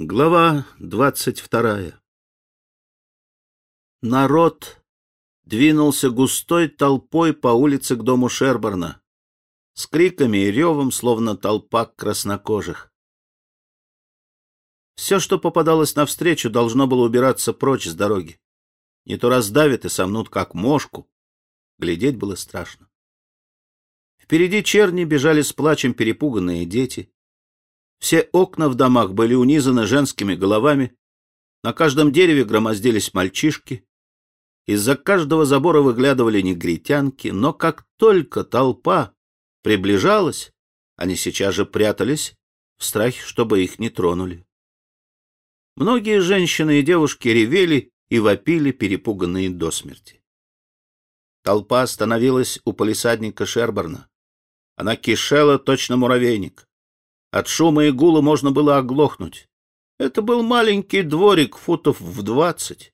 Глава двадцать вторая Народ двинулся густой толпой по улице к дому Шерборна, с криками и ревом, словно толпа краснокожих. Все, что попадалось навстречу, должно было убираться прочь с дороги. Не то раздавят и сомнут, как мошку. Глядеть было страшно. Впереди черни бежали с плачем перепуганные дети. Все окна в домах были унизаны женскими головами, на каждом дереве громоздились мальчишки. Из-за каждого забора выглядывали негритянки, но как только толпа приближалась, они сейчас же прятались в страхе, чтобы их не тронули. Многие женщины и девушки ревели и вопили, перепуганные до смерти. Толпа остановилась у полисадника Шерборна. Она кишела точно муравейник. От шума и гула можно было оглохнуть. Это был маленький дворик футов в двадцать.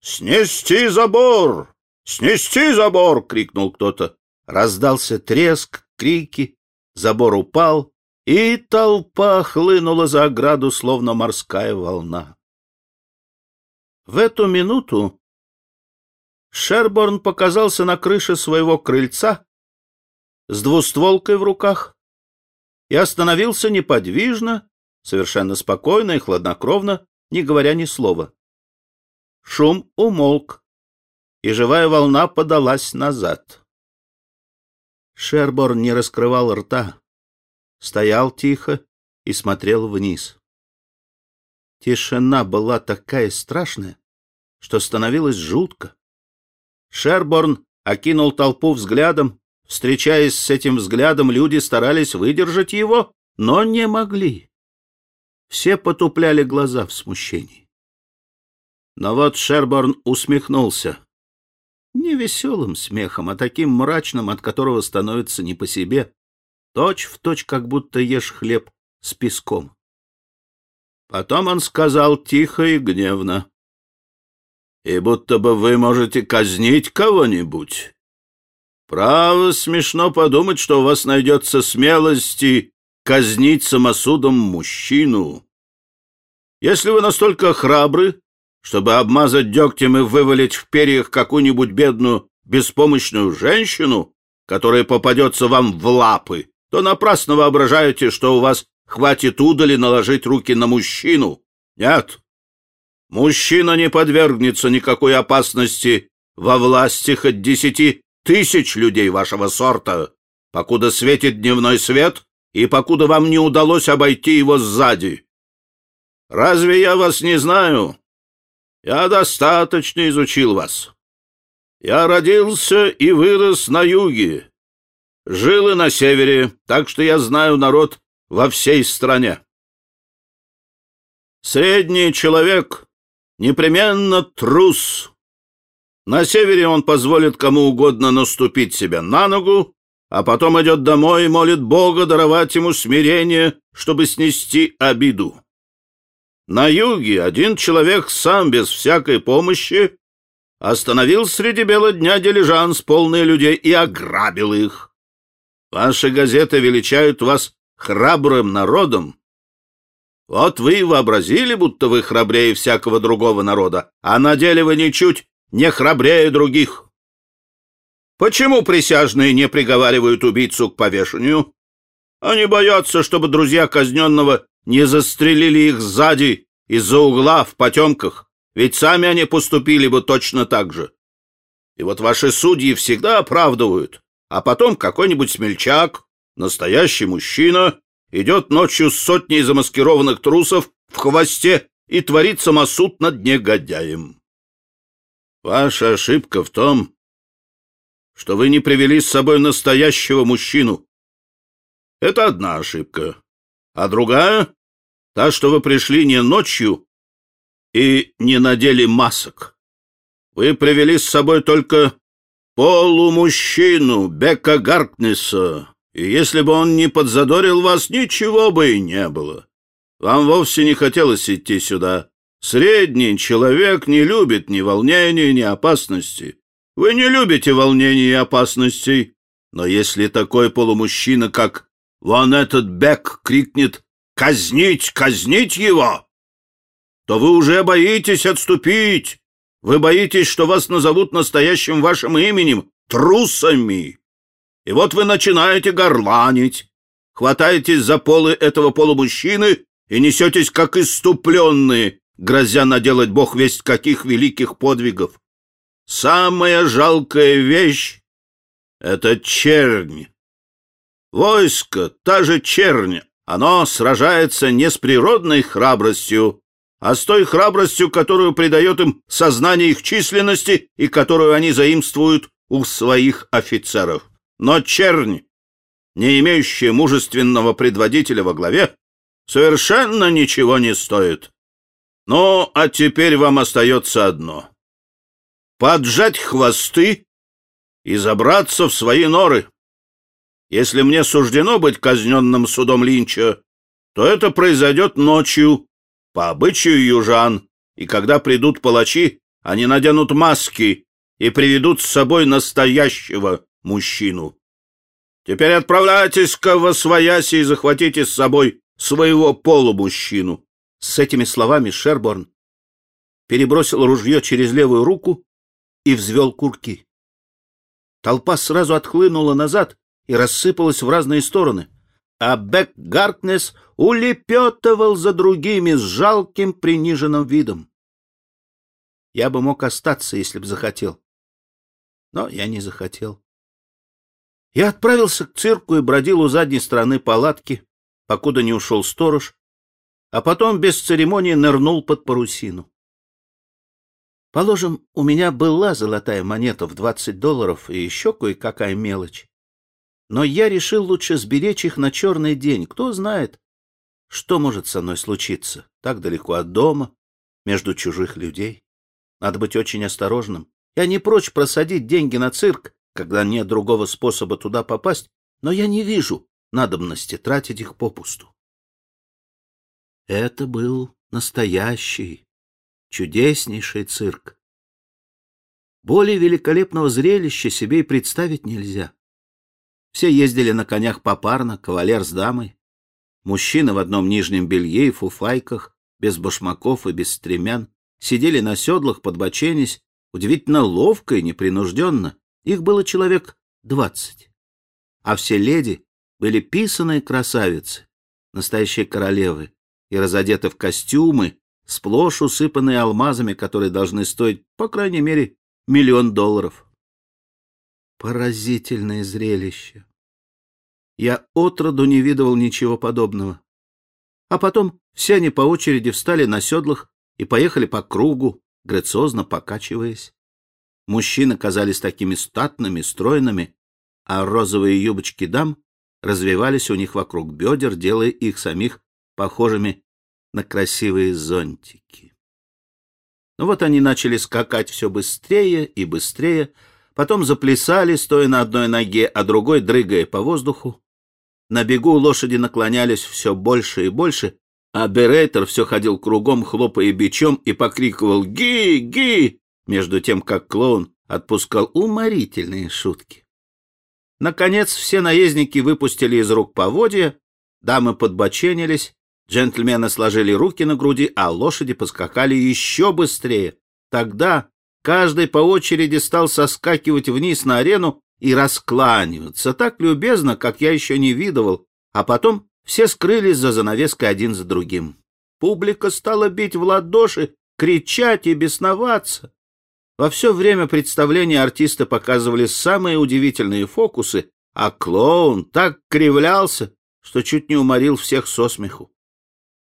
«Снести забор! Снести забор!» — крикнул кто-то. Раздался треск, крики, забор упал, и толпа хлынула за ограду, словно морская волна. В эту минуту Шерборн показался на крыше своего крыльца с двустволкой в руках и остановился неподвижно, совершенно спокойно и хладнокровно, не говоря ни слова. Шум умолк, и живая волна подалась назад. Шерборн не раскрывал рта, стоял тихо и смотрел вниз. Тишина была такая страшная, что становилось жутко. Шерборн окинул толпу взглядом Встречаясь с этим взглядом, люди старались выдержать его, но не могли. Все потупляли глаза в смущении. Но вот Шерборн усмехнулся. Не веселым смехом, а таким мрачным, от которого становится не по себе. Точь в точь, как будто ешь хлеб с песком. Потом он сказал тихо и гневно. — И будто бы вы можете казнить кого-нибудь. Право, смешно подумать, что у вас найдется смелости казнить самосудом мужчину. Если вы настолько храбры, чтобы обмазать дегтем и вывалить в перьях какую-нибудь бедную беспомощную женщину, которая попадется вам в лапы, то напрасно воображаете, что у вас хватит удали наложить руки на мужчину. Нет. Мужчина не подвергнется никакой опасности во власти хоть десяти тысяч людей вашего сорта, покуда светит дневной свет и покуда вам не удалось обойти его сзади. Разве я вас не знаю? Я достаточно изучил вас. Я родился и вырос на юге, жил и на севере, так что я знаю народ во всей стране. Средний человек непременно трус, на севере он позволит кому угодно наступить себе на ногу, а потом идет домой и молит Бога даровать ему смирение, чтобы снести обиду. На юге один человек сам без всякой помощи остановил среди бела дня дилижанс, полный людей, и ограбил их. Ваши газеты величают вас храбрым народом. Вот вы вообразили, будто вы храбрее всякого другого народа, а на деле вы ничуть не храбрее других. Почему присяжные не приговаривают убийцу к повешению? Они боятся, чтобы друзья казненного не застрелили их сзади, из-за угла, в потемках, ведь сами они поступили бы точно так же. И вот ваши судьи всегда оправдывают, а потом какой-нибудь смельчак, настоящий мужчина, идет ночью с сотней замаскированных трусов в хвосте и творит самосуд над негодяем. Ваша ошибка в том, что вы не привели с собой настоящего мужчину. Это одна ошибка. А другая — та, что вы пришли не ночью и не надели масок. Вы привели с собой только полумужчину Бека Гаркнесса, и если бы он не подзадорил вас, ничего бы и не было. Вам вовсе не хотелось идти сюда. Средний человек не любит ни волнений, ни опасности. Вы не любите волнений и опасностей. Но если такой полумужчина, как вон этот Бек, крикнет «Казнить! Казнить его!», то вы уже боитесь отступить. Вы боитесь, что вас назовут настоящим вашим именем — трусами. И вот вы начинаете горланить, хватаетесь за полы этого полумужчины и несетесь как иступленные, грозя наделать бог весть каких великих подвигов. Самая жалкая вещь — это чернь. Войско, та же чернь, оно сражается не с природной храбростью, а с той храбростью, которую придает им сознание их численности и которую они заимствуют у своих офицеров. Но чернь, не имеющая мужественного предводителя во главе, совершенно ничего не стоит. Ну, а теперь вам остается одно — поджать хвосты и забраться в свои норы. Если мне суждено быть казненным судом Линча, то это произойдет ночью, по обычаю южан, и когда придут палачи, они наденут маски и приведут с собой настоящего мужчину. Теперь отправляйтесь-ка во свояси и захватите с собой своего полумужчину. С этими словами Шерборн перебросил ружье через левую руку и взвел курки. Толпа сразу отхлынула назад и рассыпалась в разные стороны, а Бек Гаркнес улепетывал за другими с жалким приниженным видом. Я бы мог остаться, если б захотел, но я не захотел. Я отправился к цирку и бродил у задней стороны палатки, покуда не ушел сторож, а потом без церемонии нырнул под парусину. Положим, у меня была золотая монета в двадцать долларов и еще кое-какая мелочь. Но я решил лучше сберечь их на черный день. Кто знает, что может со мной случиться так далеко от дома, между чужих людей. Надо быть очень осторожным. Я не прочь просадить деньги на цирк, когда нет другого способа туда попасть, но я не вижу надобности тратить их попусту. Это был настоящий, чудеснейший цирк. Более великолепного зрелища себе и представить нельзя. Все ездили на конях попарно, кавалер с дамой. Мужчины в одном нижнем белье и фуфайках, без башмаков и без стремян, сидели на седлах, подбоченясь, удивительно ловко и непринужденно. Их было человек двадцать. А все леди были писаные красавицы, настоящие королевы, и разодеты в костюмы, сплошь усыпанные алмазами, которые должны стоить, по крайней мере, миллион долларов. Поразительное зрелище. Я отроду не видывал ничего подобного. А потом все они по очереди встали на седлах и поехали по кругу, грациозно покачиваясь. Мужчины казались такими статными, стройными, а розовые юбочки дам развивались у них вокруг бедер, делая их самих похожими на красивые зонтики. Ну вот они начали скакать все быстрее и быстрее, потом заплясали, стоя на одной ноге, а другой дрыгая по воздуху. На бегу лошади наклонялись все больше и больше, а Берейтер все ходил кругом, хлопая бичом, и покрикивал «Ги! Ги!», между тем, как клоун отпускал уморительные шутки. Наконец все наездники выпустили из рук поводья, дамы подбоченились, джентльмены сложили руки на груди, а лошади поскакали еще быстрее. Тогда каждый по очереди стал соскакивать вниз на арену и раскланиваться так любезно, как я еще не видывал, а потом все скрылись за занавеской один за другим. Публика стала бить в ладоши, кричать и бесноваться. Во все время представления артисты показывали самые удивительные фокусы, а клоун так кривлялся, что чуть не уморил всех со смеху.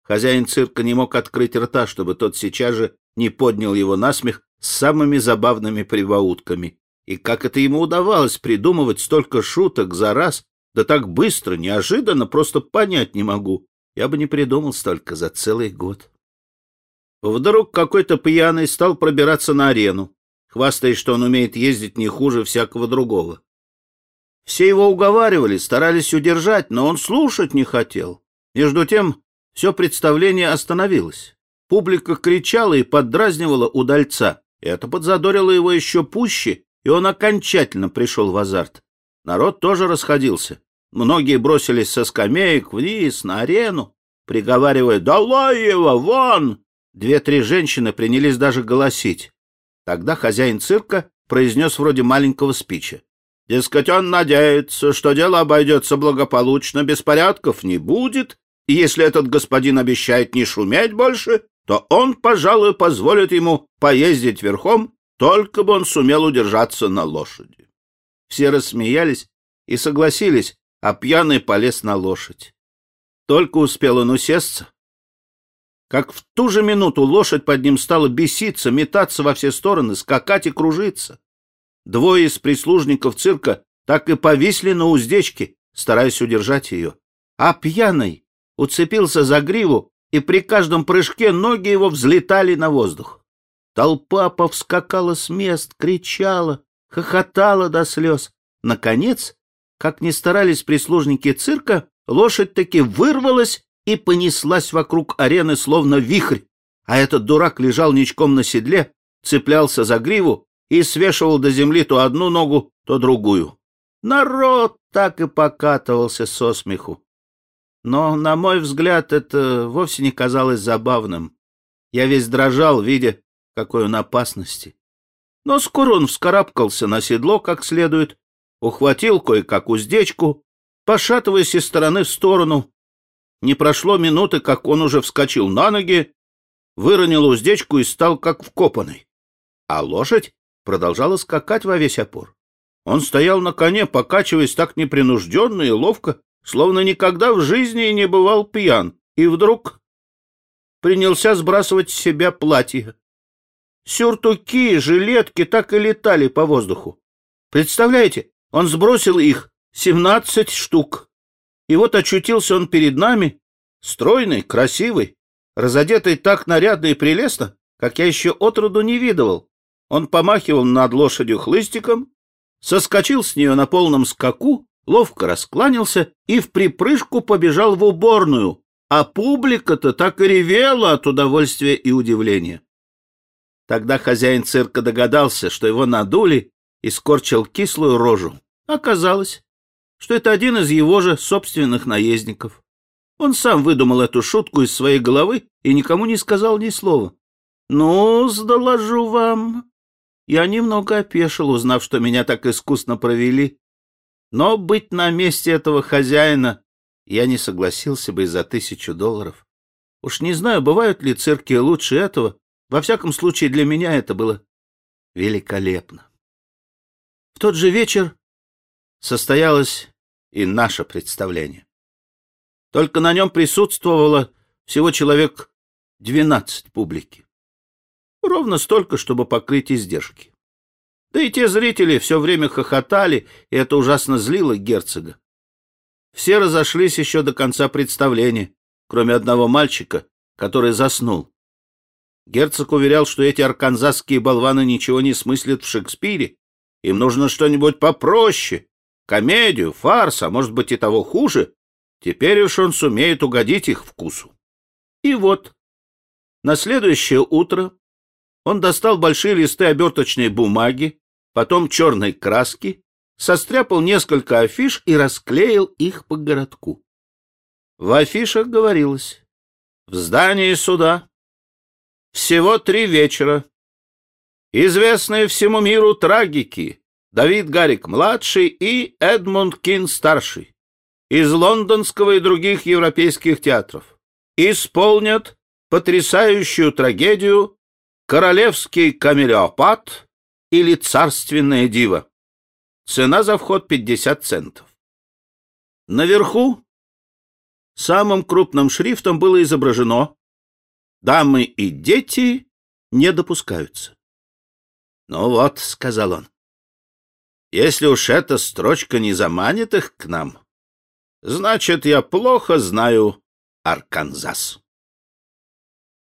Хозяин цирка не мог открыть рта, чтобы тот сейчас же не поднял его на смех с самыми забавными прибаутками. И как это ему удавалось придумывать столько шуток за раз, да так быстро, неожиданно, просто понять не могу. Я бы не придумал столько за целый год. Вдруг какой-то пьяный стал пробираться на арену хвастаясь, что он умеет ездить не хуже всякого другого. Все его уговаривали, старались удержать, но он слушать не хотел. Между тем все представление остановилось. Публика кричала и поддразнивала удальца. Это подзадорило его еще пуще, и он окончательно пришел в азарт. Народ тоже расходился. Многие бросились со скамеек вниз, на арену, приговаривая «Долой его! Вон!» Две-три женщины принялись даже голосить. Тогда хозяин цирка произнес вроде маленького спича. Дескать, он надеется, что дело обойдется благополучно, беспорядков не будет, и если этот господин обещает не шуметь больше, то он, пожалуй, позволит ему поездить верхом, только бы он сумел удержаться на лошади. Все рассмеялись и согласились, а пьяный полез на лошадь. Только успел он усесться, как в ту же минуту лошадь под ним стала беситься, метаться во все стороны, скакать и кружиться. Двое из прислужников цирка так и повисли на уздечке, стараясь удержать ее. А пьяный уцепился за гриву, и при каждом прыжке ноги его взлетали на воздух. Толпа повскакала с мест, кричала, хохотала до слез. Наконец, как ни старались прислужники цирка, лошадь таки вырвалась и понеслась вокруг арены, словно вихрь, а этот дурак лежал ничком на седле, цеплялся за гриву и свешивал до земли то одну ногу, то другую. Народ так и покатывался со смеху. Но, на мой взгляд, это вовсе не казалось забавным. Я весь дрожал, видя, какой он опасности. Но скоро он вскарабкался на седло как следует, ухватил кое-как уздечку, пошатываясь из стороны в сторону. Не прошло минуты, как он уже вскочил на ноги, выронил уздечку и стал как вкопанный. А лошадь продолжала скакать во весь опор. Он стоял на коне, покачиваясь так непринужденно и ловко, словно никогда в жизни не бывал пьян, и вдруг принялся сбрасывать с себя платье. Сюртуки, жилетки так и летали по воздуху. Представляете, он сбросил их, семнадцать штук. И вот очутился он перед нами, стройный, красивый, разодетый так нарядно и прелестно, как я еще отроду не видывал. Он помахивал над лошадью хлыстиком, соскочил с нее на полном скаку, ловко раскланялся и в припрыжку побежал в уборную, а публика-то так и ревела от удовольствия и удивления. Тогда хозяин цирка догадался, что его надули, и скорчил кислую рожу. Оказалось, что это один из его же собственных наездников. Он сам выдумал эту шутку из своей головы и никому не сказал ни слова. «Ну, доложу вам, я немного опешил, узнав, что меня так искусно провели. Но быть на месте этого хозяина я не согласился бы и за тысячу долларов. Уж не знаю, бывают ли цирки лучше этого. Во всяком случае, для меня это было великолепно. В тот же вечер состоялось и наше представление. Только на нем присутствовало всего человек двенадцать публики. Ровно столько, чтобы покрыть издержки. Да и те зрители все время хохотали, и это ужасно злило герцога. Все разошлись еще до конца представления, кроме одного мальчика, который заснул. Герцог уверял, что эти арканзасские болваны ничего не смыслят в Шекспире. Им нужно что-нибудь попроще, комедию, фарс, а может быть и того хуже. Теперь уж он сумеет угодить их вкусу. И вот, на следующее утро он достал большие листы оберточной бумаги, потом черной краски, состряпал несколько афиш и расклеил их по городку. В афишах говорилось «В здании суда всего три вечера. Известные всему миру трагики Давид Гарик-младший и Эдмунд Кин-старший из лондонского и других европейских театров исполнят потрясающую трагедию королевский камелеопат или царственная дива. Цена за вход 50 центов. Наверху самым крупным шрифтом было изображено «Дамы и дети не допускаются». «Ну вот», — сказал он, — «если уж эта строчка не заманит их к нам, значит, я плохо знаю Арканзас».